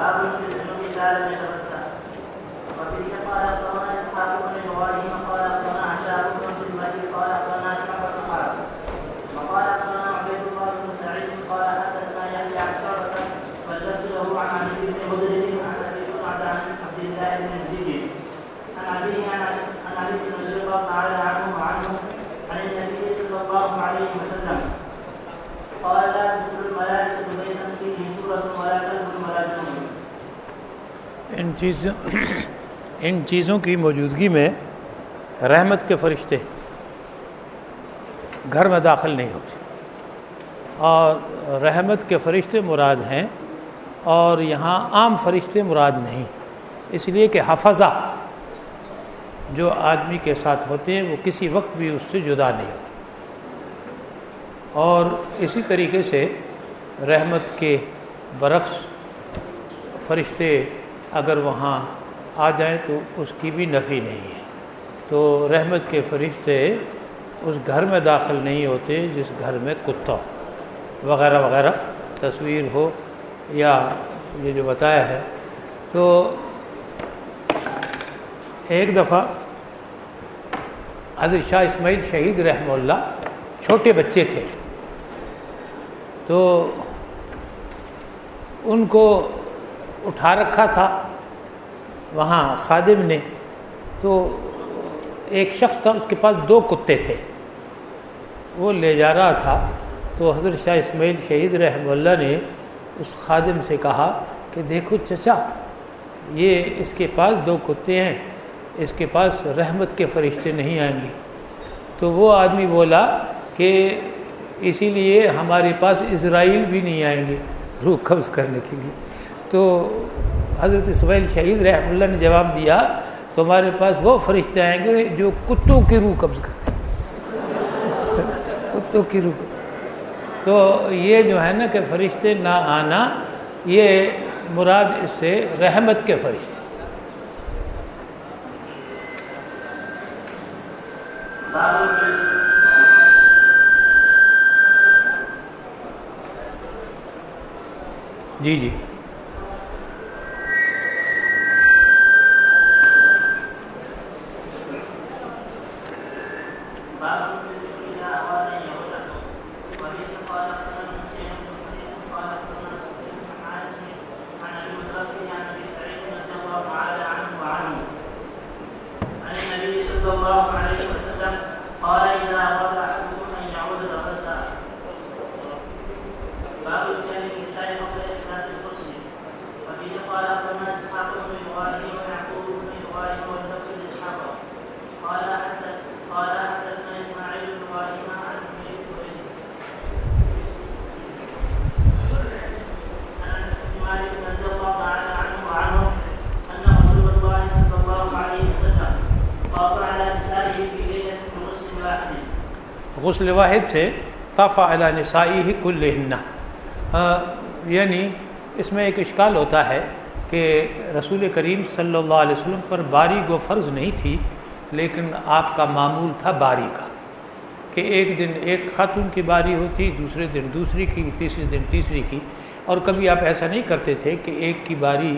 باب في الجنوب لا لم يتوسع وفيه قال اخبرنا اسحاق بن إبراهيم قال اخبرنا عشاء بن الملك قال اخبرنا شعبة قال وقال اخبرنا عبيد الله بن سعيد قال حدثنا يحيى عن شعبة له عن علي بن هدر عن ابي عن عبد الله بن الزبير عن علي بن الزبير تعالى عنه وعنه عن النبي صلى الله عليه وسلم قال لا تدخل الملائكة بيتا فيه سورة ولا كلب ان چیزوں ان چیزوں کی موجودگی میں رحمت کے فرشتے گھر میں داخل نہیں ہوتے۔ اور رحمت کے فرشتے مراد ہیں اور یہاں عام فرشتے مراد نہیں۔ اس لیے کہ حفظہ جو آدمی کے ساتھ ہوتے ہیں وہ کسی وقت بھی اس سے جدا نہیں ہوتے۔ اور اسی طریقے سے رحمت کے برعکس فرشتے اگر وہاں آ جائیں تو اس کی بھی نفی نہیں ہے۔ تو رحمت کے فرشتے اس گھر میں داخل نہیں ہوتے جس گھر میں کتا ہو وغیرہ وغیرہ تصویر ہو یا یہ جو بتایا ہے۔ تو ایک دفعہ حضرت شاہ اسماعیل شہید رحمہ اللہ چھوٹے بچے تھے۔ تو ان کو اٹھا رکھا تھا۔ وہاں خادم نے تو ایک شخص تھا، اس کے پاس دو کتے تھے۔ وہ لے جا رہا تھا۔ تو حضرت شاہ اسماعیل شہید رحمہ اللہ نے اس خادم سے کہا کہ دیکھو چچا، یہ اس کے پاس دو کتے ہیں، اس کے پاس رحمت کے فرشتے نہیں آئیں گے۔ تو وہ آدمی بولا کہ اسی لیے ہمارے پاس اسرائیل بھی نہیں آئیں گے، روح قبض کرنے کے لیے۔ تو حضرت اسماعیل شہید رحم اللہ نے جواب دیا، تمہارے پاس وہ فرشتے آئیں گے جو کتوں کی روح قبض کرتے کتوں کی روح۔ تو یہ جو ہے نا کہ فرشتے نہ آنا، یہ مراد اس سے رحمت کے فرشتے۔ جی جی باب في الذكر إذا أراد أن يهود وبه قال أخبرنا حسين بن حديث قال أخبرنا سفيان بن عاص عن أبي متوكل عن أبي سعيد رضي الله تعالى عنه وعنه عن النبي صلى الله عليه وسلم قال إذا أراد أحدكم أن يعود تغسل باب الجهل بالنساء قبل إخلاص الغسل وفيه قال أخبرنا إسحاق بن إبراهيم ويعقوب بن إبراهيم واللفظ لإسحاق قال حدث قال حدثنا إسماعيل بن إبراهيم عن أبي عن أنس بن مالك رضي الله تعالى عنه وعنه أن رسول الله صلى الله عليه وسلم قاطع على نسائه في ليلة من مسلم واحد غسل واحد سے طافع علی نسائی ہی کل یعنی اس میں ایک اشکال ہوتا ہے کہ رسول کریم صلی اللہ علیہ وسلم پر باری گو فرض نہیں تھی، لیکن آپ کا معمول تھا باری کا، کہ ایک دن ایک خاتون کی باری ہوتی، دوسرے دن دوسری کی، تیسرے دن تیسری کی۔ اور کبھی آپ ایسا نہیں کرتے تھے کہ ایک کی باری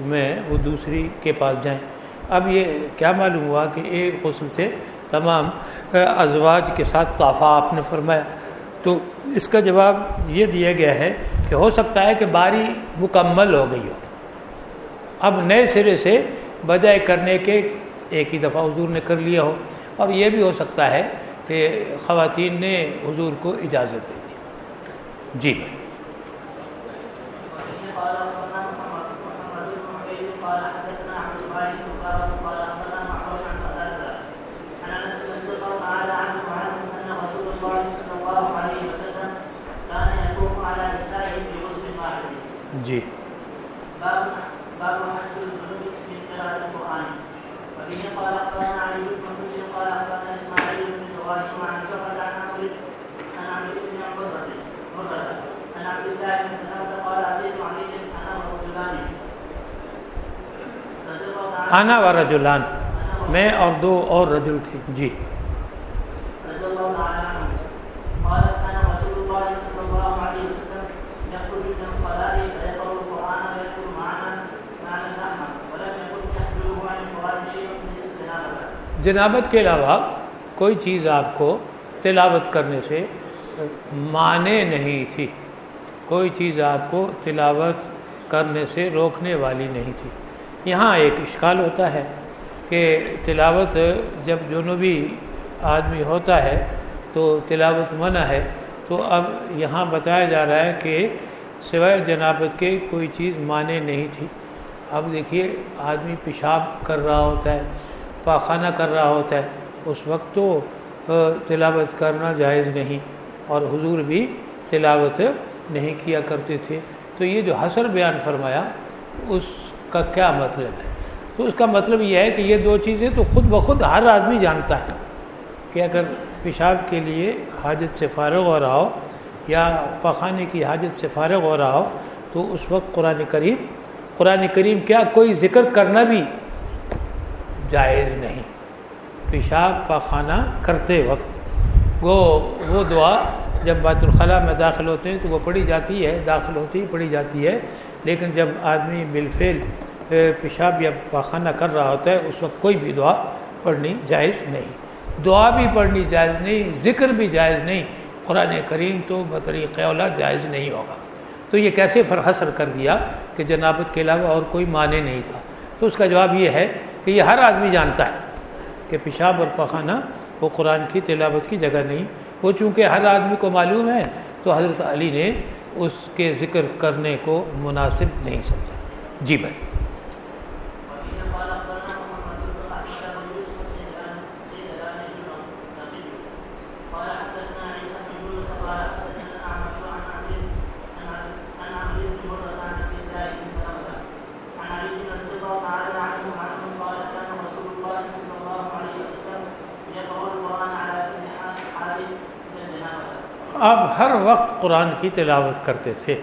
میں وہ دوسری کے پاس جائیں۔ اب یہ کیا معلوم ہوا کہ ایک غسل سے تمام ازواج کے ساتھ طافہ آپ نے فرمایا۔ تو اس کا جواب یہ دیا گیا ہے کہ ہو سکتا ہے کہ باری مکمل ہو گئی ہو۔ اب نئے سرے سے بجائے کرنے کے ایک ہی دفعہ حضور نے کر لیا ہو۔ اور یہ بھی ہو سکتا ہے کہ خواتین نے حضور کو اجازت دے دی۔ جی وفيه قال أخبرنا محمد محمد بن عبيد قال حدثنا عبد الواحد بن قال قال أخبرنا معروف عن قتادة عن أنس رضي الله تعالى عنه وعنه أن رسول الله صلى الله عليه وسلم كان يطوف على نسائه في غسل واحد جی باب باب حج الجنوب من قراءة القرآن وفيه قال أخبرنا علي بن حجر قال أخبرنا إسماعيل بن إبراهيم عن شعبة عن عمرو عن عمرو بن مرة مرة عن عبد الله بن سلمة قال أتيت علي أنا ورجلان رضي الله تعالى آنا و رجلان میں اور دو اور رجل تھے۔ جی۔ رضي الله تعالى عنه قال كان رسول الله صلى الله عليه وسلم يخرج من الخلاء فيقرأ القرآن ويدخل معنا الجوارح شيء ليس جنابه جنابت کے علاوہ کوئی چیز آپ کو تلاوت کرنے سے مانے نہیں تھی۔ کوئی چیز آپ کو تلاوت کرنے سے روکنے والی نہیں تھی۔ یہاں ایک اشکال ہوتا ہے کہ تلاوت جب جنوبی آدمی ہوتا ہے تو تلاوت منع ہے۔ تو اب یہاں بتایا جا رہا ہے کہ سوائے جنابت کے کوئی چیز مانے نہیں تھی۔ اب دیکھیے آدمی پیشاب کر رہا ہوتا ہے۔ پاخانہ کر رہا ہوتا ہے، اس وقت تو تلاوت کرنا جائز نہیں، اور حضور بھی تلاوت نہیں کیا کرتے تھے۔ تو یہ جو حسر بیان فرمایا، اس کا کیا مطلب ہے؟ تو اس کا مطلب یہ ہے کہ یہ دو چیزیں تو خود بخود ہر آدمی جانتا ہے۔ کہ اگر پیشاب کے لیے حاجت سے فارغ ہو رہا ہو، یا پخانے کی حاجت سے فارغ ہو رہا ہو، تو اس وقت قرآن کریم قرآن کریم کیا کوئی ذکر کرنا بھی جائز نہیں۔ پیشاب پخانہ کرتے وقت۔ وہ وہ دعا جب بیت الخلاء میں داخل ہوتے ہیں تو وہ پڑھی جاتی ہے، داخل ہوتی ہی پڑھی جاتی ہے۔ لیکن جب آدمی بالفعل پیشاب یا پاخانہ کر رہا ہوتا ہے، اس وقت کوئی بھی دعا پڑھنی جائز نہیں۔ دعا بھی پڑھنی جائز نہیں، ذکر بھی جائز نہیں۔ قرآن کریم تو بطریق اولا جائز نہیں ہوگا۔ تو یہ کیسے فرحصر کر دیا کہ جنابت کے علاوہ اور کوئی معنی نہیں تھا؟ تو اس کا جواب یہ ہے کہ یہ ہر آدمی جانتا ہے کہ پیشاب اور پخانہ وہ قرآن کی تلاوت کی جگہ نہیں۔ وہ چونکہ ہر آدمی کو معلوم ہے، تو حضرت علی نے اس کے ذکر کرنے کو مناسب نہیں سمجھا۔ جی بھائی۔ آپ ہر وقت قرآن کی تلاوت کرتے تھے۔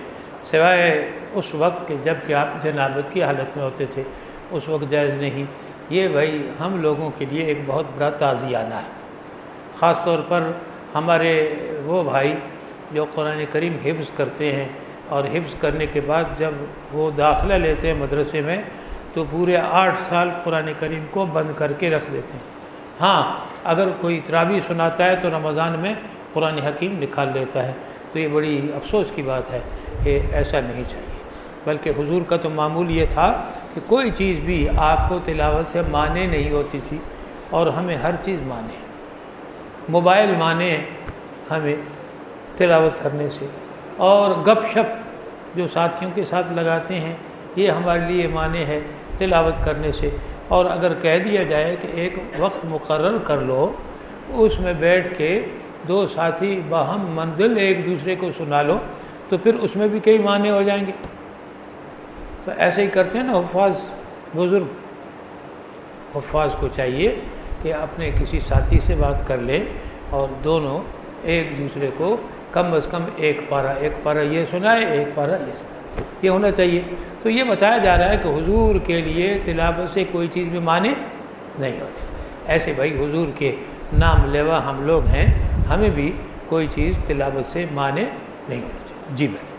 سوائے اس وقت کہ جبکہ آپ جنابت کی حالت میں ہوتے تھے، اس وقت جائز نہیں۔ یہ بھائی ہم لوگوں کے لیے ایک بہت بڑا تعزیانہ ہے۔ خاص طور پر ہمارے وہ بھائی جو قرآن کریم حفظ کرتے ہیں اور حفظ کرنے کے بعد جب وہ داخلہ لیتے ہیں مدرسے میں، تو پورے آٹھ سال قرآن کریم کو بند کر کے رکھ دیتے ہیں۔ ہاں اگر کوئی ترابی سناتا ہے تو رمضان میں قرآن حکیم نکال لیتا ہے۔ تو یہ بڑی افسوس کی بات ہے کہ ایسا نہیں چاہیے۔ بلکہ حضور کا تو معمول یہ تھا کہ کوئی چیز بھی آپ کو تلاوت سے مانے نہیں ہوتی تھی اور ہمیں ہر چیز مانے۔ موبائل مانے ہمیں تلاوت کرنے سے۔ اور گپ شپ جو ساتھیوں کے ساتھ لگاتے ہیں، یہ ہمارے لیے مانے ہے تلاوت کرنے سے۔ اور اگر کہہ دیا جائے کہ ایک وقت مقرر کر لو، اس میں بیٹھ کے دو ساتھی باہم منزل ایک دوسرے کو سنا لو، تو پھر اس میں بھی کئی معنی ہو جائیں گے۔ تو ایسے ہی کرتے ہیں نا، حفاظ بزرگ، حفاظ کو چاہیے کہ اپنے کسی ساتھی سے بات کر لیں اور دونوں ایک دوسرے کو کم از کم ایک پارا ایک پارا یہ سنائے، ایک پارا یہ سنائے۔ یہ ہونا چاہیے۔ تو یہ بتایا جا رہا ہے کہ حضور کے لیے تلاوت سے کوئی چیز بھی مانے نہیں ہوتی۔ ایسے بھائی حضور کے نام لیوا ہم لوگ ہیں۔ ہمیں بھی کوئی چیز تلاوت سے مانے نہیں ہونی چاہیے۔ جی بھائی۔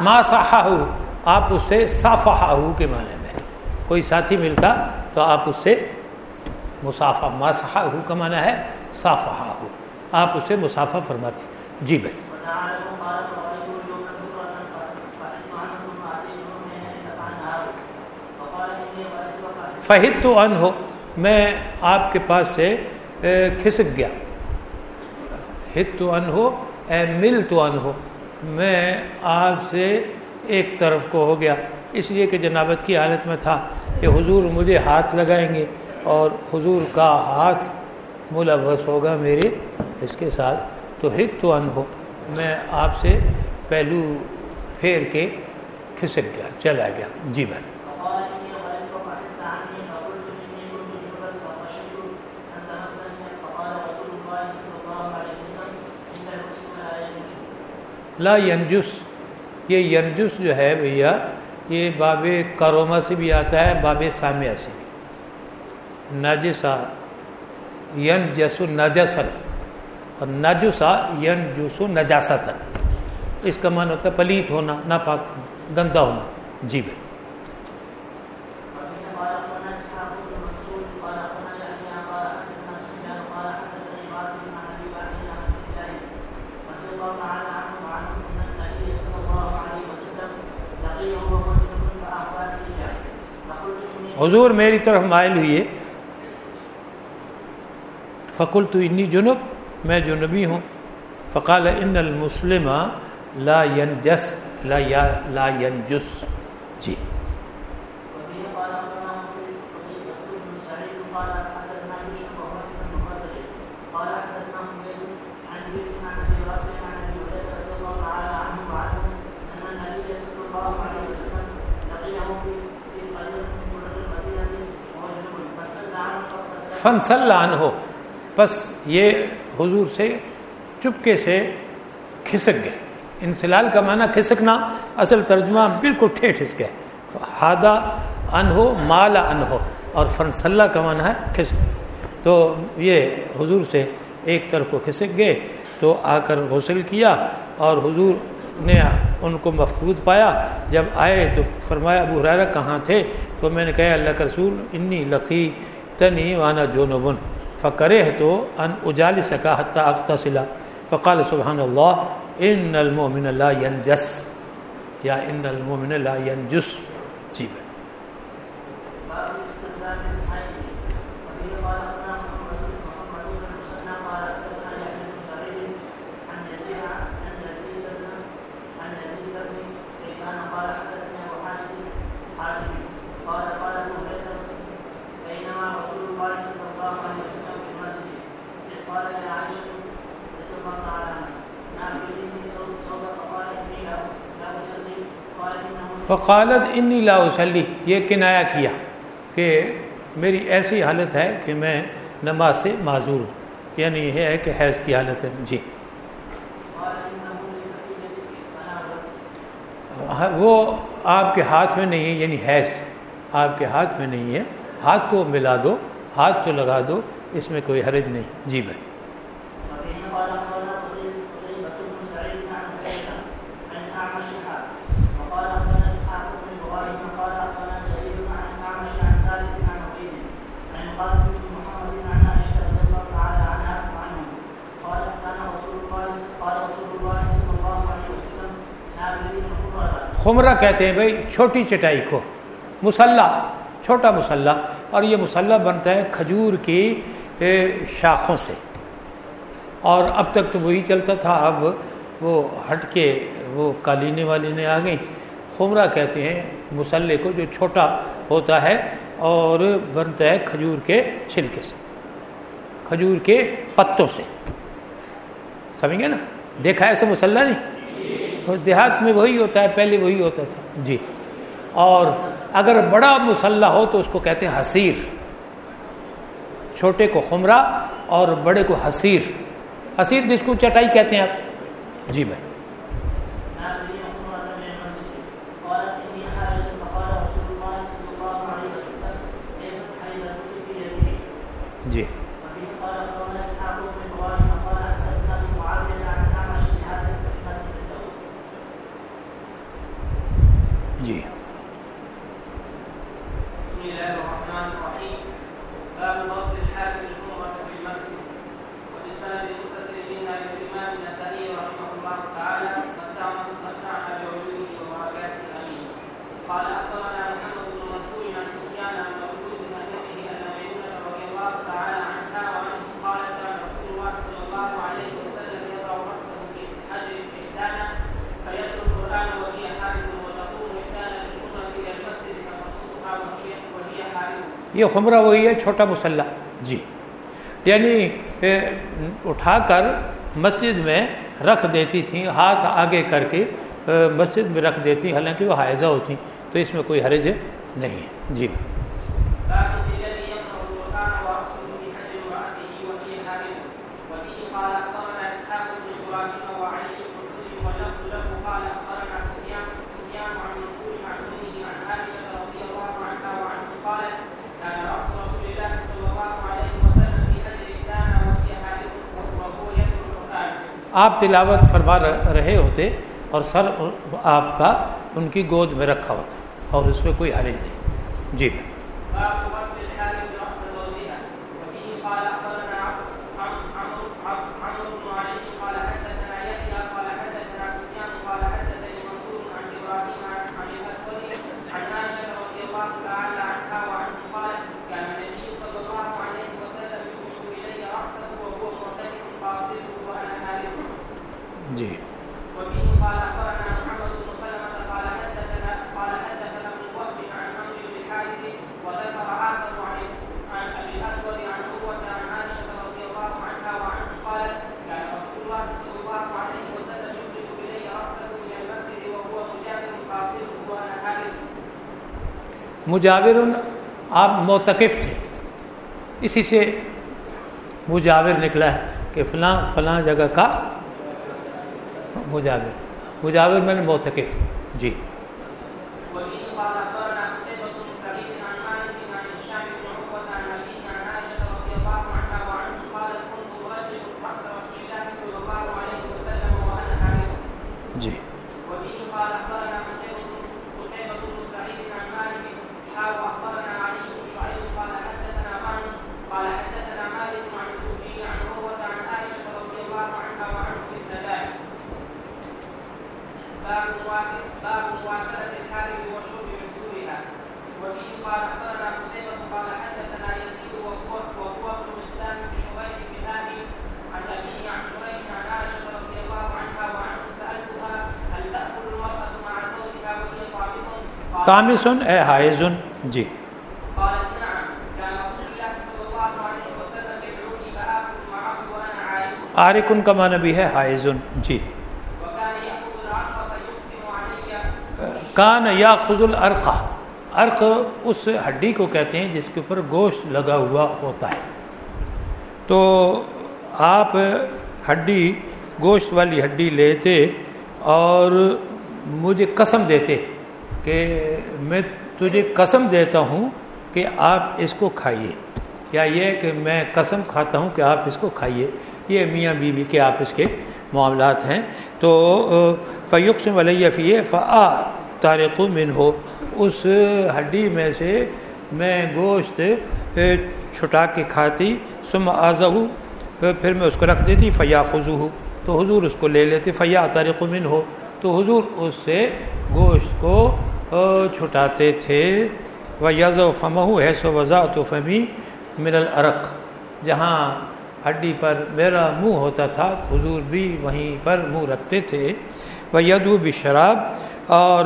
ما صحا آپ اس سے صافہ کے معنی میں۔ کوئی ساتھی ملتا تو آپ اس سے مسافہ ماسحا ہو کا معنی ہے صافہ ہو۔ آپ اسے مسافہ فرماتے جی بھائی۔ فہد تو ان ہو میں آپ کے پاس سے کھسک گیا۔ ہت تو ان ہو اے مل تو ان ہو میں آپ سے ایک طرف کو ہو گیا۔ اس لیے کہ جنابت کی حالت میں تھا کہ حضور مجھے ہاتھ لگائیں گے۔ اور حضور کا ہاتھ ملوث ہوگا میرے اس کے ساتھ۔ تو ہت تو ان ہو میں آپ سے پہلو پھیر کے کھسک گیا، چلا گیا۔ جی بھائی۔ لا ینجس، یہ ینجس جو ہے بھیا، یہ باب کروما سے بھی آتا ہے، باب سامیہ سے بھی۔ نجسا ین جسو نجسل اور نجسا ین جسو نجاست اس کا من ہوتا ہے پلیت ہونا، ناپاک ہونا، گندا ہونا۔ جی بھائی۔ حضور میری طرف مائل ہوئے فقل تو انی جنب میں جنبی ہوں۔ فقال ان المسلم لا ینجس لا یا- لا ینجس۔ جی۔ جنوب فن صلی ہو بس یہ حضور سے چپکے سے کھسک گئے۔ انسلال کا معنی کھسکنا، اصل ترجمہ بالکل ٹھیٹ اس گئے۔ ہادہ ان ہو مالا ان ہو، اور فن صلی کا معنی ہے کھسک۔ تو یہ حضور سے ایک طرف کو کھسک گئے، تو آ کر غسل کیا، اور حضور نے ان کو مفقود پایا۔ جب آئے تو فرمایا، ابو حرارہ کہاں تھے؟ تو میں نے کہا، اللہ کا رسول، انی لقی تنی وانا جونبن فكرهت أن أجالسك حتى أغتسل. فقال سبحان الله إن المؤمن لا ينجس. يا إن المؤمن لا ينجس. جيبا فقالت انی لا وسلی یہ کنایا کیا کہ میری ایسی حالت ہے کہ میں نماز سے معذور ہوں۔ یعنی یہ ہے کہ حیض کی حالت ہے۔ جی۔ ہاں، وہ آپ کے ہاتھ میں نہیں ہے یعنی حیض۔ آپ کے ہاتھ میں نہیں ہے۔ ہاتھ تو ملا دو، ہاتھ تو لگا دو، اس میں کوئی حرج نہیں۔ جی بھائی وفيه قال اخبرنا قتيبة بن سعيد عن زيد عن اعمش وقال اخبرنا اسحاق بن ابراهيم قال اخبرنا جرير عن اعمش عن ثابت عن عبيد عن القاسم بن محمد عن عائشة رضي الله تعالى عنها وعنه قال كان رسول الله قال رسول الله صلى الله عليه وسلم نابلين الخمرة خمرہ کہتے ہیں بھائی، چھوٹی چٹائی کو۔ مسلح، چھوٹا مسلح۔ اور یہ مسلح بنتا ہے کھجور کی شاخوں سے۔ اور اب تک تو وہی چلتا تھا، اب وہ ہٹ کے وہ کالینے والی نے آ گئی۔ خمرہ کہتے ہیں مسلح کو، جو چھوٹا ہوتا ہے اور بنتا ہے کھجور کے چھلکے سے۔ کھجور کے پتوں سے۔ سمجھ گئے نا؟ دیکھا ایسے مسلح نہیں؟ دیہات میں وہی ہوتا ہے پہلے وہی ہوتا تھا۔ جی۔ اور اگر بڑا مسلح ہو تو اس کو کہتے ہیں حسیر چھوٹے کو خمرہ اور بڑے کو حسیر حسیر جس کو چٹائی کہتے ہیں آپ۔ جی بھائی۔ نابلين بسم الله الرحمن الرحيم. باب وصل الحاكم الجمعة في المسجد. وبسند المتصل بنا للإمام النسائي رحمه الله تعالى متعنا بعلومه وبركاته آمين قال أخبرنا محمد بن منصور عن سفيان عن مبعوث عن أن ميمونة رضي الله تعالى عنها وعنه قال كان رسول الله صلى الله عليه یہ خمرہ وہی ہے چھوٹا مسلح۔ جی۔ یعنی اٹھا کر مسجد میں رکھ دیتی تھیں ہاتھ آگے کر کے مسجد میں رکھ دیتی حالانکہ وہ حائزہ ہوتی تو اس میں کوئی حرج نہیں ہے۔ جی۔ آپ تلاوت فرما رہے ہوتے اور سر آپ کا ان کی گود میں رکھا ہوتا اور اس میں کوئی حرج نہیں۔ جی باب غسل الحامل رأس زوجها وفيه قال أخبرنا عم- عمرو عم- عمرو بن علي قال حدثنا يحيى قال حدثنا سفيان قال حدثني منصور عن إبراهيم عن عن الأسود عن عائشة رضي الله تعالى عنها وعنه قالت كان النبي صلى الله عليه وسلم يخرج إلي رأسه وهو معتكف فأصله وأنا حارث جی وبه قال اخبرنا محمد بن سلمة قال حدثنا قال حدثنا ابن وهب عن عمرو بن الحارث وذكر آخر عن عن ابي الاسود عن عروة عن عائشة رضي الله عنها وعنه قالت كان رسول الله صلى الله عليه وسلم يخرج الي راسه من المسجد وهو مجاهد فاصله وانا حارث مجاور آپ موتقف تھے۔ اسی سے مجاور نکلا ہے کہ فلاں فلاں جگہ کا مجاور۔ مجاور میں نے موتقف جی وبه قال اخبرنا قتيبة بن سعيد عن مالك عن هشام بن عروة عن أبيه عن عائشة رضي الله عنها وعنه قالت كنت أرجل رأس رسول الله صلى الله عليه وسلم وأنا حائض جی وبه قال اخبرنا قتيبة بن- قتيبة بن سعيد عن مالك حاء واخبرنا علي بن شعيب قال حدثنا معن قال حدثنا مالك عن الزهري عن عروة عن عائشة رضي الله عنها وعنه مثل ذلك باب مواك- باب مواكلة الحارث وشرب عسولها وبه قال اخبرنا قتيبة قال حدثنا يزيد وهو وهو ابن مقدام بن شريح بن هادي عن أبيه عن شريح عن عائشة رضي الله عنها وعنه سألتها هل تأكل المرأة مع زوجها وهي طالب؟ قالت تامسن اے حائزن جی۔ آرکن کا معنی بھی ہے حائزن جی۔ کان یا خز العرقہ عرق اس ہڈی کو کہتے ہیں جس کے اوپر گوشت لگا ہوا ہوتا ہے۔ تو آپ ہڈی، گوشت والی ہڈی لیتے اور مجھے قسم دیتے۔ کہ میں تجھے قسم دیتا ہوں کہ آپ اس کو کھائیے۔ یا یہ کہ میں قسم کھاتا ہوں کہ آپ اس کو کھائیے؟ یہ میاں بیوی کے آپس کے معاملات ہیں۔ تو فیوق سے ولیہ فی فعا تارق من ہو اس ہڈی میں سے میں گوشت چھٹا کے کھاتی سم آزہ پھر میں اس کو رکھ دیتی فیا خزو تو حضور اس کو لے لیتے فیا طارق من ہو تو حضور اس سے گوشت کو چھٹاتے تھے۔ و یز و فمہ ہے سو وضا تو فمی من العرق جہاں ہڈی پر میرا منہ ہوتا تھا، حضور بھی وہیں پر منہ رکھتے تھے۔ وہ یدو بھی شراب اور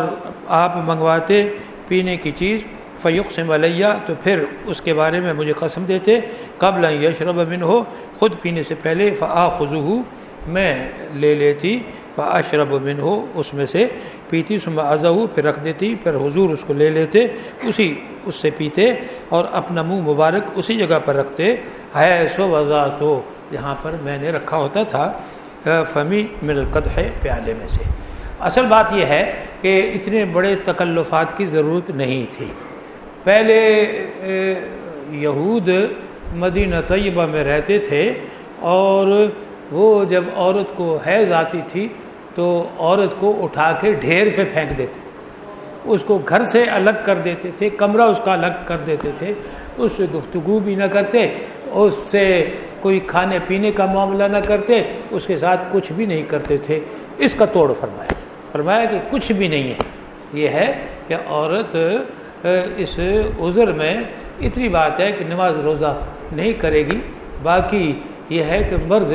آپ منگواتے پینے کی چیز۔ فیوق سے ملیہ تو پھر اس کے بارے میں مجھے قسم دیتے۔ قبل یشرب من ہو خود پینے سے پہلے۔ فعا خزو میں لے لیتی۔ اشرب من ہو اس میں سے پیتی سم ازہ پھر رکھ دیتی، پھر حضور اس کو لے لیتے، اسی اس سے پیتے اور اپنا منہ مبارک اسی جگہ پر رکھتے۔ ہے سو وضا تو جہاں پر میں نے رکھا ہوتا تھا فمی من القد ہے پیالے میں سے۔ اصل بات یہ ہے کہ اتنے بڑے تکلفات کی ضرورت نہیں تھی۔ پہلے یہود مدینہ طیبہ میں رہتے تھے اور وہ جب عورت کو حیض آتی تھی تو عورت کو اٹھا کے ڈھیر پہ پھینک دیتے تھے۔ اس کو گھر سے الگ کر دیتے تھے، کمرہ اس کا الگ کر دیتے تھے۔ اس سے گفتگو بھی نہ کرتے، اس سے کوئی کھانے پینے کا معاملہ نہ کرتے، اس کے ساتھ کچھ بھی نہیں کرتے تھے۔ اس کا توڑ فرمایا۔ فرمایا کہ کچھ بھی نہیں ہے۔ یہ ہے کہ عورت اس عذر میں اتنی بات ہے کہ نماز روزہ نہیں کرے گی۔ باقی یہ ہے کہ مرد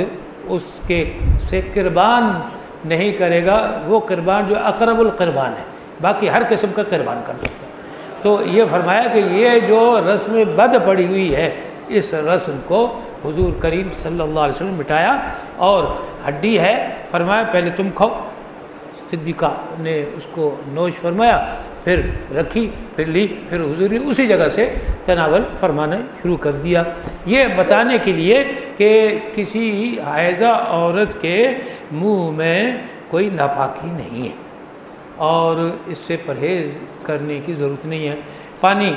اس کے سے قربان نہیں کرے گا، وہ قربان جو اقرب القربان ہے۔ باقی ہر قسم کا قربان کر سکتا ہے۔ تو یہ فرمایا کہ یہ جو رسم بد پڑی ہوئی ہے، اس رسم کو حضور کریم صلی اللہ علیہ وسلم مٹایا اور ہڈی ہے۔ فرمایا، پہلے تم کھاؤ۔ صدیقہ نے اس کو نوش فرمایا۔ پھر رکھی، پھر لی، پھر حضور نے اسی جگہ سے تناول فرمانا شروع کر دیا۔ یہ بتانے کے لیے کہ کسی حائضہ عورت کے منہ میں کوئی ناپاکی نہیں ہے اور اس سے پرہیز کرنے کی ضرورت نہیں ہے۔ پانی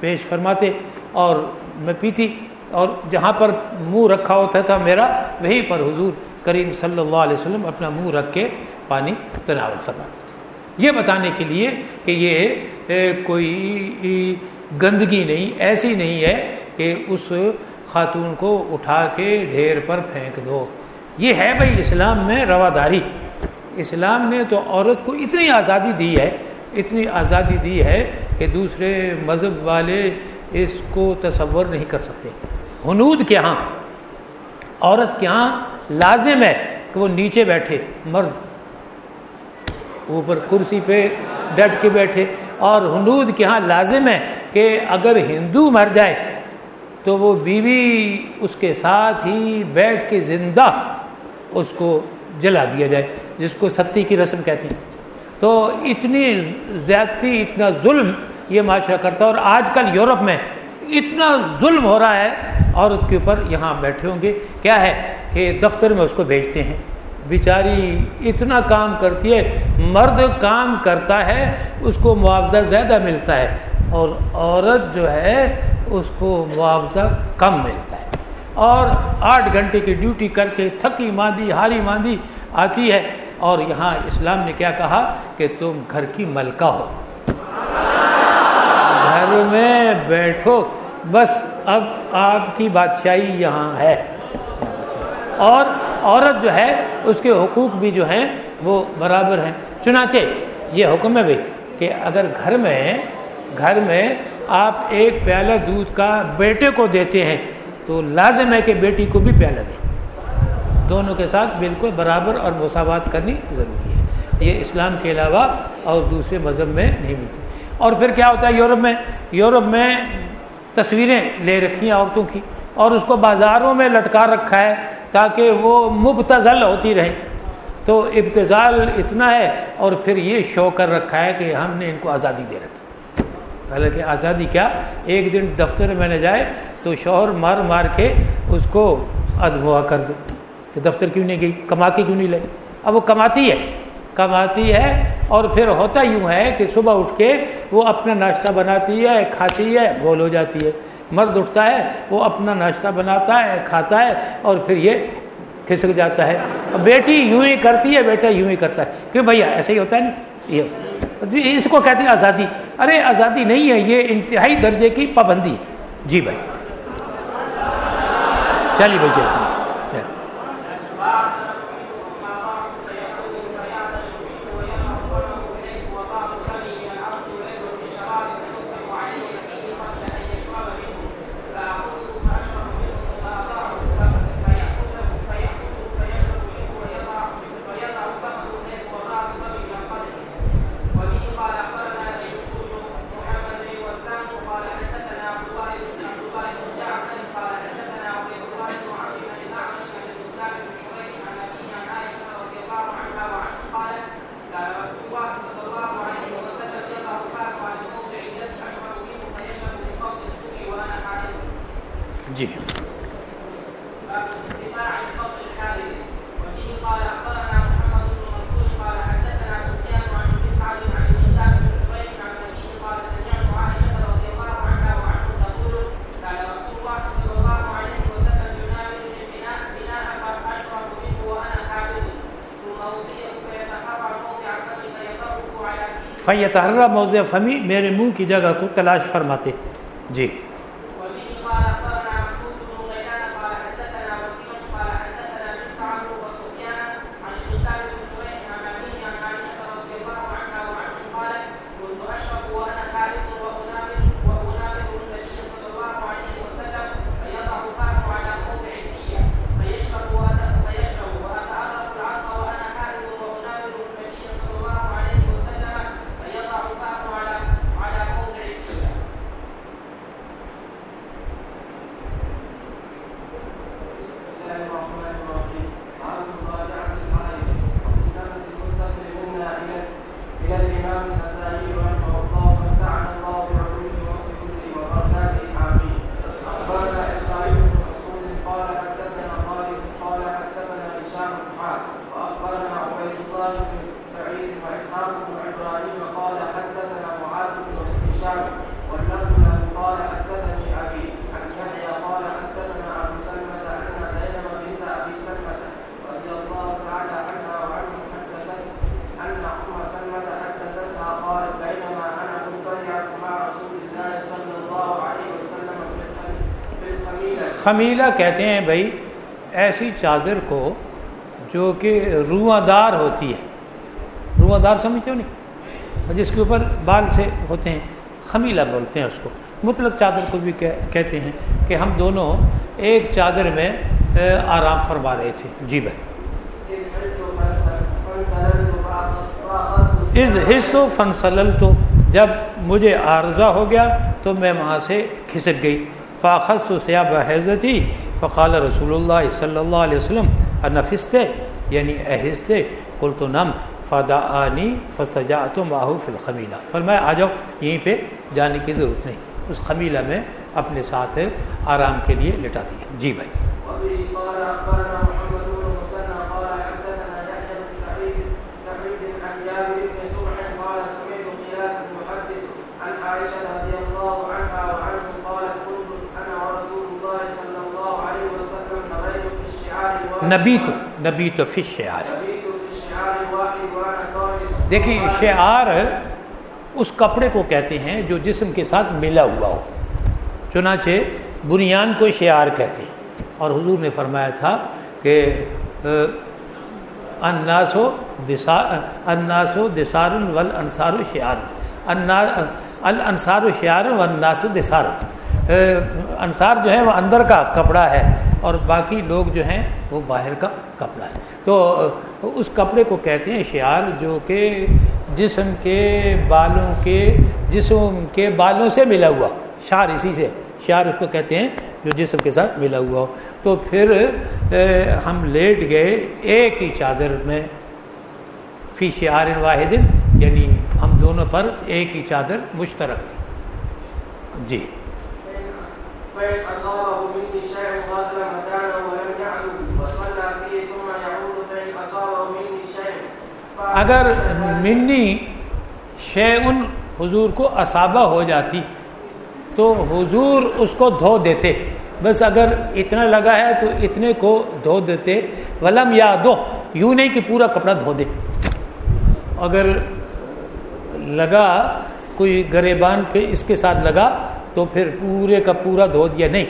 پیش فرماتے اور میں پیتی اور جہاں پر منہ رکھا ہوتا تھا میرا، وہیں پر حضور کریم صلی اللہ علیہ وسلم اپنا منہ رکھ کے پانی تناول فرماتے۔ یہ بتانے کے لیے کہ یہ کوئی گندگی نہیں، ایسی نہیں ہے کہ اس خاتون کو اٹھا کے ڈھیر پر پھینک دو۔ یہ ہے بھائی اسلام میں رواداری۔ اسلام نے تو عورت کو اتنی آزادی دی ہے، اتنی آزادی دی ہے کہ دوسرے مذہب والے اس کو تصور نہیں کر سکتے۔ حنود کے ہاں عورت کے ہاں لازم ہے کہ وہ نیچے بیٹھے، مرد اوپر کرسی پہ ڈٹ کے بیٹھے اور حنود کے ہاں لازم ہے کہ اگر ہندو مر جائے تو وہ بیوی اس کے ساتھ ہی بیٹھ کے زندہ اس کو جلا دیا جائے، جس کو ستی کی رسم کہتی ہیں۔ تو اتنی زیادتی، اتنا ظلم یہ معاشرہ کرتا ہے اور آج کل یورپ میں اتنا ظلم ہو رہا ہے، عورت کے اوپر یہاں بیٹھے ہوں گے۔ کیا ہے کہ دفتر میں اس کو بھیجتے ہیں۔ بیچاری اتنا کام کرتی ہے، مرد کام کرتا ہے، اس کو معاوضہ زیادہ ملتا ہے اور عورت جو ہے، اس کو معاوضہ کم ملتا ہے۔ اور آٹھ گھنٹے کی ڈیوٹی کر کے تھکی ماندی، ہاری ماندی آتی ہے۔ اور یہاں اسلام نے کیا کہا کہ تم گھر کی ملکہ ہو۔ گھر میں بیٹھو، بس اب آپ کی بادشاہی یہاں ہے۔ اور عورت جو ہے، اس کے حقوق بھی جو ہیں، وہ برابر ہیں۔ چنانچہ، یہ حکم ہے بھائی کہ اگر گھر میں گھر میں آپ ایک پیالہ دودھ کا بیٹے کو دیتے ہیں، تو لازم ہے کہ بیٹی کو بھی پیالہ دیں۔ دونوں کے ساتھ بالکل برابر اور مساوات کرنی ضروری ہے۔ یہ اسلام کے علاوہ اور دوسرے مذہب میں نہیں ملتی۔ اور پھر کیا ہوتا ہے یورپ میں؟ یورپ میں تصویریں لے رکھی ہیں عورتوں کی اور اس کو بازاروں میں لٹکا رکھا ہے۔ تاکہ وہ مبتزل ہوتی رہیں تو ابتزال اتنا ہے اور پھر یہ شو کر رکھا ہے کہ ہم نے ان کو آزادی دے رکھی۔ حالانکہ آزادی کیا؟ ایک دن دفتر میں نہ جائے تو شوہر مار مار کے اس کو ادبوا کر دے۔ کہ دفتر کیوں نہیں گئی؟ کما کے کیوں نہیں لگی اب وہ کماتی ہے۔ کماتی ہے اور پھر ہوتا یوں ہے کہ صبح اٹھ کے وہ اپنا ناشتہ بناتی ہے، کھاتی ہے، گول ہو جاتی ہے۔ مرد اٹھتا ہے، وہ اپنا ناشتہ بناتا ہے، کھاتا ہے اور پھر یہ کھسک جاتا ہے۔ بیٹی یوں ہی کرتی ہے، بیٹا یوں ہی کرتا ہے۔ کیوں بھیا، ایسا ہی ہوتا ہے نا؟ یہ ہوتا ہے۔ جی، اس کو کہتے ہیں آزادی۔ ارے، آزادی نہیں ہے، یہ انتہائی درجے کی پابندی ہے۔ جی بھائی۔ چلیے بھائی چلیے فیتحرہ موضع فمی میرے منہ کی جگہ کو تلاش فرماتے۔ جی۔ خمیلہ کہتے ہیں بھائی، ایسی چادر کو جو کہ رواں دار ہوتی ہے۔ رواں دار سمجھتے ہو نہیں؟ جس کے اوپر بال سے ہوتے ہیں، خمیلہ بولتے ہیں اس کو۔ مطلق چادر کو بھی کہتے ہیں کہ ہم دونوں ایک چادر میں آرام فرما رہے تھے۔ جی بھائی۔ از حصو فنسل تو جب مجھے عارضہ ہو گیا تو میں وہاں سے کھسک گئی۔ فاخذ تو سیاب حیضتی فقال رسول اللہ صلی اللہ علیہ وسلم انفستے یعنی احستے کل تو نم فدا آنی فستا تو ماہو فل خمیلہ فرمایا، آ جاؤ، یہیں پہ جانے کی ضرورت نہیں، اس خمیلہ میں اپنے ساتھ آرام کے لیے لٹاتی ہے۔ جی بھائی۔ نبی تو نبی تو فش شعار دیکھیے شعار اس کپڑے کو کہتے ہیں جو جسم کے ساتھ ملا ہوا ہو۔ چنانچہ بنیان کو شعار کہتے ہیں۔ اور حضور نے فرمایا تھا کہ اناس و اناس و دسار ول انصار و شعار الانصار و شعار و اناس و دسار۔ انصار جو ہے وہ اندر کا کپڑا ہے اور باقی لوگ جو ہیں وہ باہر کا کپڑا ہے۔ تو اس کپڑے کو کہتے ہیں شعار جو کہ جسم کے بالوں کے، جسم کے بالوں سے ملا ہوا شعر اسی سے شعر اس کو کہتے ہیں جو جسم کے ساتھ ملا ہوا ہو۔ تو پھر ہم لیٹ گئے ایک ہی چادر میں، فی شعار واحد یعنی ہم دونوں پر ایک ہی چادر مشترک تھی۔ جی۔ اگر منی شے ان حضور کو اصابہ ہو جاتی، تو حضور اس کو دھو دیتے۔ بس اگر اتنا لگا ہے تو اتنے کو دھو دیتے۔ ولم یا دو یوں نہیں کہ پورا کپڑا دھو دے۔ اگر لگا، کوئی گریبان کے اس کے ساتھ لگا تو پھر پورے کا پورا دھو دیا۔ نہیں،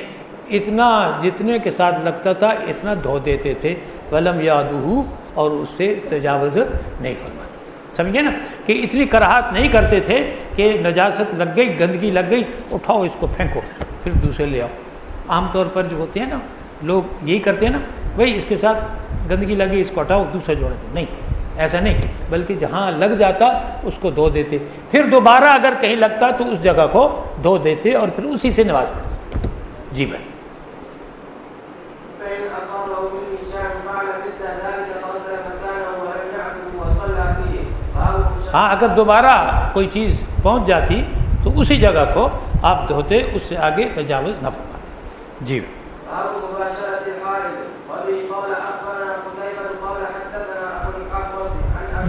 اتنا جتنے کے ساتھ لگتا تھا، اتنا دھو دیتے تھے۔ ولم یاد اور اس سے تجاوز نہیں فرماتے تھے۔ سمجھے نا کہ اتنی کراہت نہیں کرتے تھے کہ نجاست لگ گئی، گندگی لگ گئی، اٹھاؤ اس کو پھینکو، پھر دوسرے لے آؤ۔ عام طور پر جو ہوتے ہیں نا، لوگ یہی کرتے ہیں نا بھائی اس کے ساتھ گندگی لگی، اس کو ہٹاؤ دوسرا جوڑ دو۔ نہیں ایسا نہیں بلکہ جہاں لگ جاتا اس کو دھو دیتے۔ پھر دوبارہ اگر کہیں لگتا تو اس جگہ کو دھو دیتے اور پھر اسی سے نواز پڑھتے۔ جی بھائی۔ ہاں اگر دوبارہ کوئی چیز پہنچ جاتی تو اسی جگہ کو آپ دھوتے اس سے آگے تجاوز نہ فرماتے۔ جی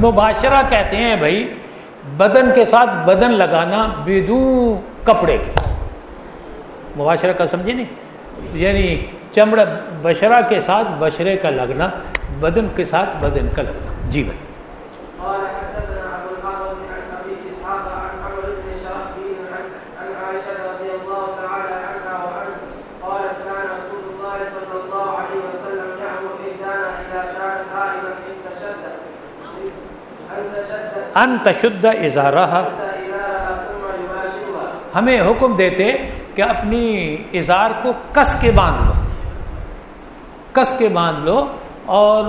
مباشرہ کہتے ہیں بھائی، بدن کے ساتھ بدن لگانا بدون کپڑے کے۔ مباشرہ کا سمجھے نہیں؟ یعنی چمڑا بشرا کے ساتھ بشرے کا لگنا، بدن کے ساتھ بدن کا لگنا۔ جی بھائی۔ ان تشد اظہارہ ہمیں حکم دیتے کہ اپنی اظہار کو کس کے باندھ لو۔ کس کے باندھ لو۔ اور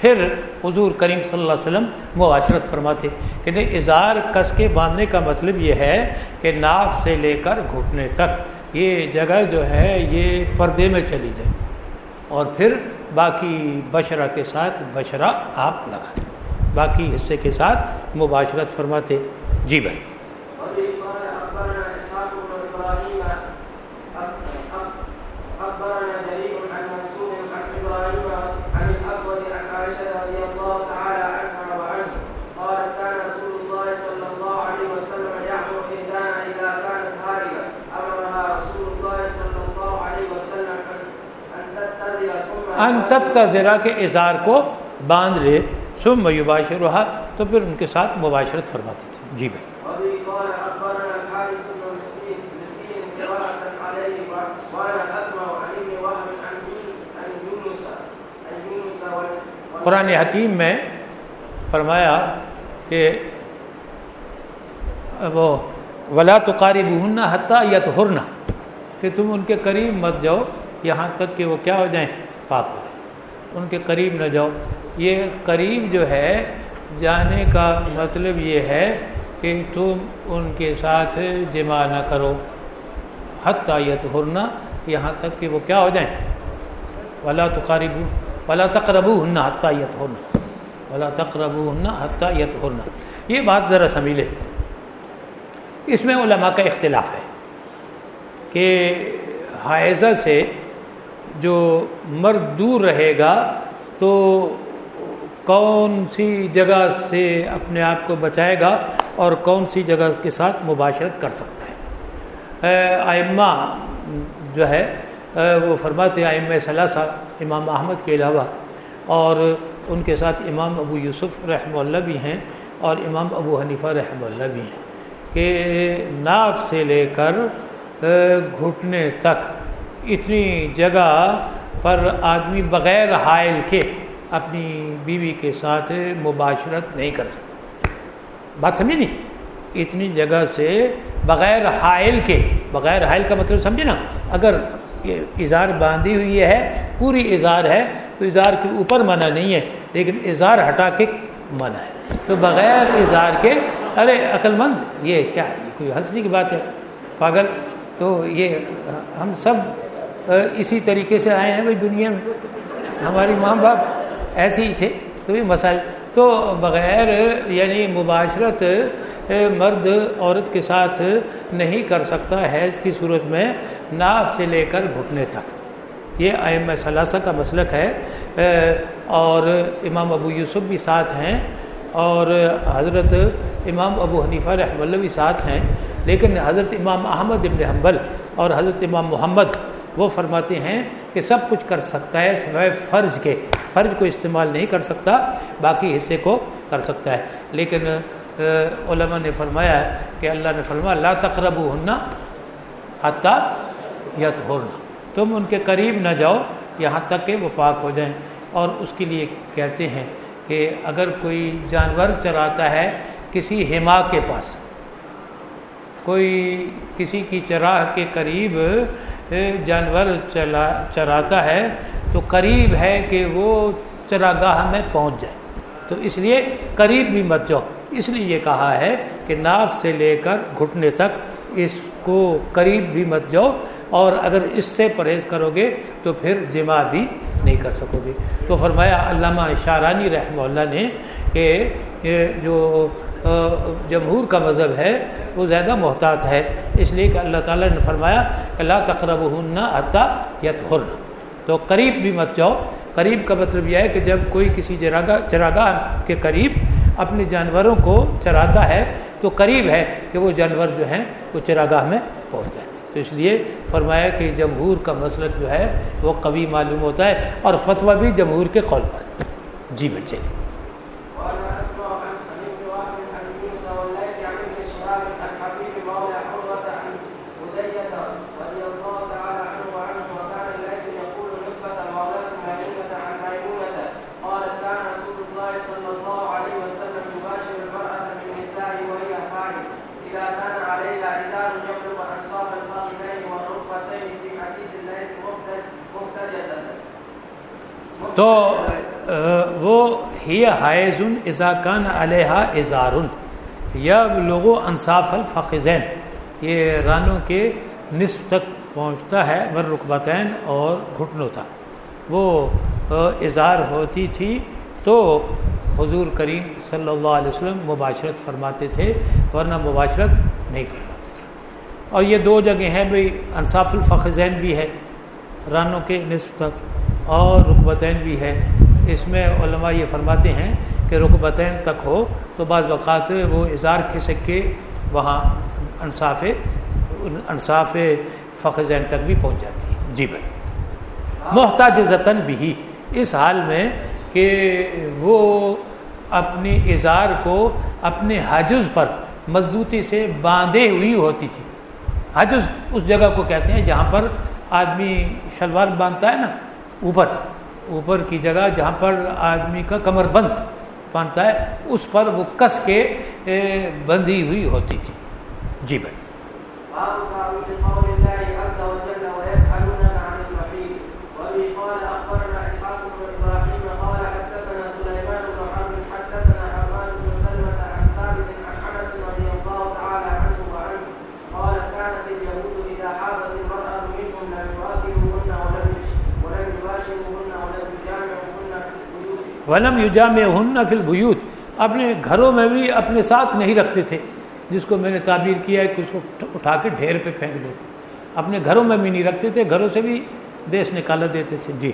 پھر حضور کریم صلی اللہ علیہ وسلم معاشرت فرماتے کہ نہیں، اظہار کس کے باندھنے کا مطلب یہ ہے کہ ناف سے لے کر گھٹنے تک۔ یہ جگہ جو ہے، یہ پردے میں چلی جائے۔ اور پھر باقی بشرا کے ساتھ بشرا آپ لگا۔ دیں باقی حصے کے ساتھ مباشرت فرماتے۔ جی بھائی۔ ان تک زرا کے اظہار کو باندھ لے۔ سم میوباشرہ تو پھر ان کے ساتھ مباشرت فرماتے تھے۔ جی بھائی۔ قرآن حکیم میں فرمایا کہ وہ ولا تو قاری بھوننا حتیٰ یا تو ہرنا کہ تم ان کے قریب مت جاؤ، یہاں تک کہ وہ کیا ہو جائیں؟ پاک ہو جائیں۔ ان کے قریب نہ جاؤ۔ یہ قریب جو ہے، جانے کا مطلب یہ ہے کہ تم ان کے ساتھ جمع نہ کرو۔ حتیٰ ہرنا یہاں تک کہ وہ کیا ہو جائیں۔ ولا تو ولا تقرب ہننا حتیٰ یت ہرنا ولا تقرب ہننا حتیٰ یت ہرنا یہ بات ذرا سمیلے اس میں علماء کا اختلاف ہے کہ حائضہ سے جو مرد دور رہے گا تو کون سی جگہ سے اپنے آپ کو بچائے گا اور کون سی جگہ کے ساتھ مباشرت کر سکتا ہے؟ آئمہ جو ہے وہ فرماتے آئمہ ثلاثہ امام احمد کے علاوہ، اور ان کے ساتھ امام ابو یوسف رحمہ اللہ بھی ہیں اور امام ابو حنیفہ رحمہ اللہ بھی ہیں۔ کہ ناف سے لے کر گھٹنے تک اتنی جگہ پر آدمی بغیر حائل کے اپنی بیوی کے ساتھ مباشرت نہیں کر سکتا۔ بات سمجھے نہیں؟ اتنی جگہ سے بغیر حائل کے، بغیر حائل کا مطلب سمجھے نا؟ اگر اظہار باندھی ہوئی ہے، پوری اظہار ہے، تو اظہار کے اوپر منع نہیں ہے، لیکن اظہار ہٹا کے منع ہے۔ تو بغیر اظہار کے، ارے عقل مند، یہ کیا یہ کوئی ہنسنے کی بات ہے؟ پاگل؟ تو یہ ہم سب اسی طریقے سے آئے ہیں بھائی دنیا میں۔ ہماری ماں باپ ایسے ہی تھے، تو یہ مسائل۔ تو بغیر یعنی مباشرت مرد عورت کے ساتھ نہیں کر سکتا ہے اس کی صورت میں ناف سے لے کر گھٹنے تک۔ یہ ائم ثلاثہ کا مسلک ہے۔ اور امام ابو یوسف بھی ساتھ ہیں، اور حضرت امام ابو حنیفہ رحم اللہ بھی ساتھ ہیں۔ لیکن حضرت امام احمد ابن حنبل اور حضرت امام محمد وہ فرماتے ہیں کہ سب کچھ کر سکتا ہے سوائے فرض کے۔ فرض کو استعمال نہیں کر سکتا، باقی حصے کو کر سکتا ہے۔ لیکن علماء نے فرمایا کہ اللہ نے فرمایا، لا تقرب ہننا حتیٰ یت ہونا تم ان کے قریب نہ جاؤ، یہاں تک کہ وہ پاک ہو جائیں۔ اور اس کے لیے کہتے ہیں کہ اگر کوئی جانور چراتا ہے کسی ہما کے پاس، کوئی کسی کی چراہ کے قریب جانور چلا چراتا ہے تو قریب ہے کہ وہ چراگاہ میں پہنچ جائے۔ تو اس لیے قریب بھی مت جاؤ۔ اس لیے یہ کہا ہے کہ ناف سے لے کر گھٹنے تک اس کو قریب بھی مت جاؤ اور اگر اس سے پرہیز کرو گے تو پھر جمع بھی نہیں کر سکو گے۔ تو فرمایا علامہ شارانی رحمہ اللہ نے کہ جو جمہور کا مذہب ہے، وہ زیادہ محتاط ہے۔ اس لیے کہ اللہ تعالیٰ نے فرمایا کہ اللہ تقرب ہننا عطا یت تو قریب بھی مت جاؤ۔ قریب کا مطلب یہ ہے کہ جب کوئی کسی چراگاہ چراگاہ کے قریب اپنے جانوروں کو چراتا ہے، تو قریب ہے کہ وہ جانور جو ہیں، وہ چراگاہ میں پہنچ جائے تو اس لیے فرمایا کہ جمہور کا مسلک جو ہے، وہ قوی معلوم ہوتا ہے اور فتویٰ بھی جمہور کے قول پر۔ جی بچے۔ تو وہ ہی حائز اضاکان علیہ اظہار یا لوگوں انصاف الفقین یہ رانوں کے نصف تک پہنچتا ہے، بر رقبتین اور گھٹنوں تک۔ وہ اظہار ہوتی تھی تو حضور کریم صلی اللہ علیہ وسلم مباشرت فرماتے تھے، ورنہ مباشرت نہیں فرماتے تھے۔ اور یہ دو جگہ ہیں بھائی انصاف الفقین بھی ہے، رانوں کے نصف تک۔ اور رکبتین بھی ہے۔ اس میں علماء یہ فرماتے ہیں کہ رکبتین تک ہو تو بعض اوقات وہ اظہار کھسک کے وہاں انصاف انصاف فخر تک بھی پہنچ جاتی ہے۔ جی بھائی۔ محتاج زتن بھی۔ اس حال میں کہ وہ اپنی اظہار کو اپنے حجز پر مضبوطی سے باندھے ہوئی ہوتی تھی۔ حجز اس جگہ کو کہتے ہیں جہاں پر آدمی شلوار باندھتا ہے نا۔ اوپر اوپر کی جگہ جہاں پر آدمی کا کمر بند پہنتا ہے، اس پر وہ کس کے بندھی ہوئی ہوتی تھی۔ جی بھائی باب تعويل قول الله عز وجل ويسألونك عن المحيط وبه قال أخبرنا إسحاق بن إبراهيم قال حدثنا سليمان بن عمرو حدثنا حماد بن سلمة عن ثابت عن أنس رضي الله تعالى عنه وعنه قال كانت اليهود إذا حاضت المرأة منهم لم يؤكلوهن ولم يش- ولم يباشروهن ولم يجامعوهن في ولم یوجا میں ہن فل بیوت اپنے گھروں میں بھی اپنے ساتھ نہیں رکھتے تھے۔ جس کو میں نے تعبیر کیا ہے کہ اس کو اٹھا کے ڈھیر پہ پھینک دیتے۔ اپنے گھروں میں بھی نہیں رکھتے تھے، گھروں سے بھی دیش نکالا دیتے تھے۔ جی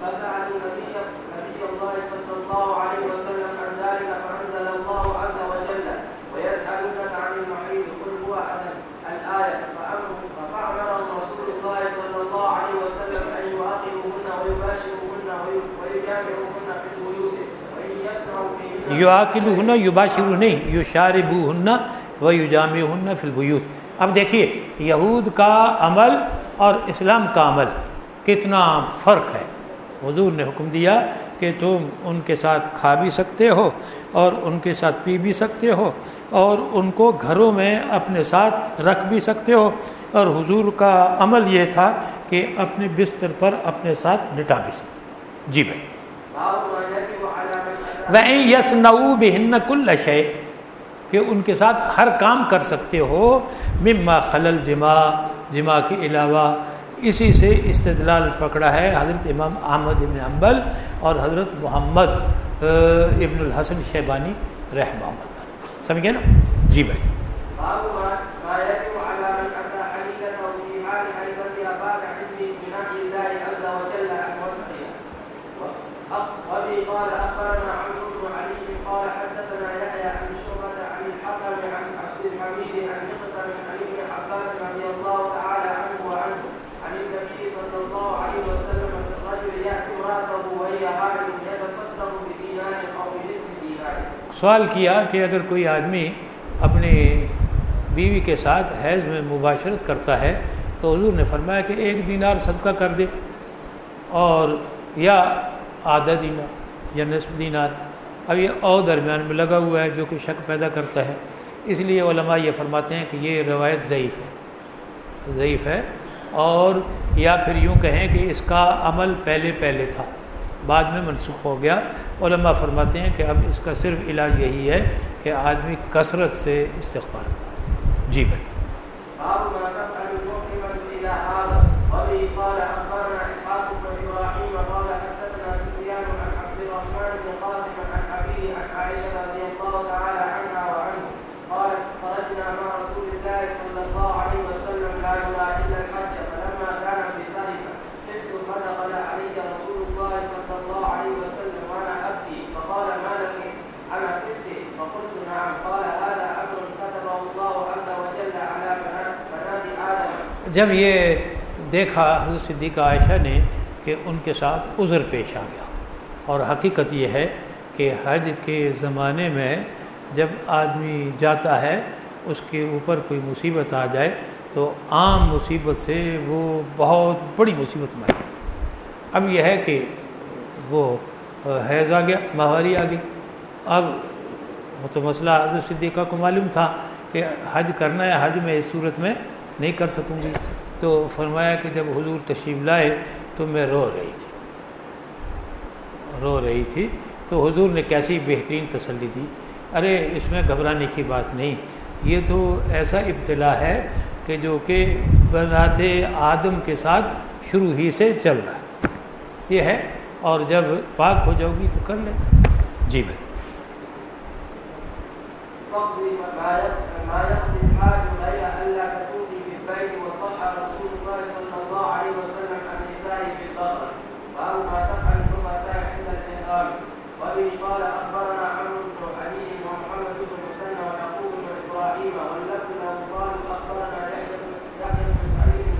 فسألوا نبي نبي الله صلى الله عليه وسلم عن ذلك فأنزل الله عز وجل ويسألونك عن المحيط قل هو أذى الآية فأمر- فأمرهم رسول الله صلى الله عليه وسلم أن يعاقبوهن ويباشروهن وي- ويجامعوهن في البيوت وإن يسمعوا فيهن یو عقل ہن یو باشرو نہیں یو شاربو ہن و یو جامع ہن فل اب دیکھیے، یہود کا عمل اور اسلام کا عمل کتنا فرق ہے۔ حضور نے حکم دیا کہ تم ان کے ساتھ کھا بھی سکتے ہو اور ان کے ساتھ پی بھی سکتے ہو اور ان کو گھروں میں اپنے ساتھ رکھ بھی سکتے ہو۔ اور حضور کا عمل یہ تھا کہ اپنے بستر پر اپنے ساتھ لٹا بھی سکتے۔ جی بھائی۔ وہ یس نو بہن کل شے کہ ان کے ساتھ ہر کام کر سکتے ہو مما خلل جمع جمع کے علاوہ۔ اسی سے استدلال پکڑا ہے حضرت امام احمد ابن حنبل اور حضرت محمد ابن الحسن شیبانی رحمہ سمجھے نا؟ جی بھائی باب ما ما يجب على من أتى حديثته في حال حديثها بعد علم بناء الله عز وجل المرتقية وبه قال أخبرنا عمرو بن علي قال حدثنا يحيى عن شعبة عن الحكم عن عبد الحميد عن مقسم عن ابن عباس رضي الله تعالى عنه وعنه عن النبي صلى الله عليه وسلم في الرجل يأتي امرأته وهي حائض يتصدق بدينار أو بنصف دينار سوال کیا کہ اگر کوئی آدمی اپنی بیوی کے ساتھ حیض میں مباشرت کرتا ہے تو حضور نے فرمایا کہ ایک دینار صدقہ کر دے اور یا آدھا دینار یا نصف دینار۔ اب یہ او درمیان میں لگا ہوا ہے جو کہ شک پیدا کرتا ہے۔ اس لیے علماء یہ فرماتے ہیں کہ یہ روایت ضعیف ہے۔ ضعیف ہے اور یا پھر یوں کہیں کہ اس کا عمل پہلے پہلے تھا۔ بعد میں منسوخ ہو گیا۔ علماء فرماتے ہیں کہ اب اس کا صرف علاج یہی ہے کہ آدمی کثرت سے استغفار کرے۔ جی بھائی۔ صلى الله عليه وسلم لا نرى إلا الحج، فلما كان علي رسول الله صلى الله عليه وسلم فقال ما لك؟ فقلت نعم. قال هذا كتبه الله عز وجل على بنات جب یہ دیکھا حضرت صدیقہ عائشہ نے کہ ان کے ساتھ عذر پیش آ گیا اور حقیقت یہ ہے کہ حج کے زمانے میں جب آدمی جاتا ہے، اس کے اوپر کوئی مصیبت آ جائے تو عام مصیبت سے وہ بہت بڑی مصیبت میں اب یہ ہے کہ وہ حیض آ گیا، ماہواری آ گئی۔ اب وہ تو مسئلہ حضرت صدیقہ کو معلوم تھا کہ حج کرنا ہے، حج میں اس صورت میں نہیں کر سکوں گی۔ تو فرمایا کہ جب حضور تشریف لائے تو میں رو رہی تھی۔ رو رہی تھی تو حضور نے کیسی بہترین تسلی دی۔ ارے، اس میں گھبرانے کی بات نہیں۔ یہ تو ایسا ابتلا ہے کہ جو کہ بنات آدم کے ساتھ شروع ہی سے چل رہا ہے۔ یہ ہے۔ اور جب پاک ہو جاؤ گی تو کر لیں جی بھائی۔ فاقضي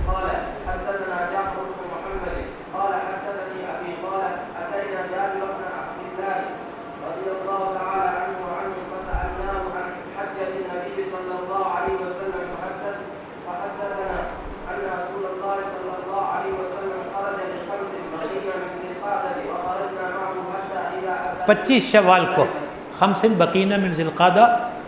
قال حدثنا جعفر بن محمد، قال حدثني ابي قال اتينا جابر بن عبد الله رضي الله تعالى عنه وعنه، فسألناه عن حجة النبي صلى الله عليه وسلم فحدث فحدثنا أن رسول الله صلى الله عليه وسلم خرج لخمس بقي من ذي القعدة پچیس شوال کو خمسن بقینہ من ذلقادہ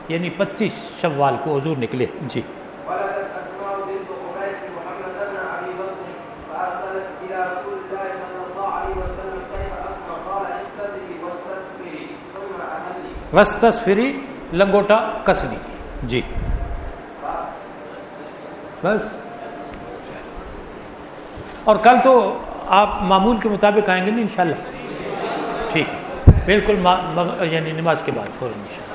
یعنی پچیس شوال کو حضور نکلے۔ جی ولدت أسماء بنت أميس محمد بن أبي بكر فأرسلت إلى رسول الله صلى الله عليه وسلم كيف أصنع قال اغتسلي واستغفري ثم وسطس فری لنگوٹا کس لیجیے جی۔ بس۔ اور کل تو آپ معمول کے مطابق آئیں گے نا انشاءاللہ۔ ٹھیک۔ ہے بالکل یعنی نماز کے بعد، فوراً انشاءاللہ۔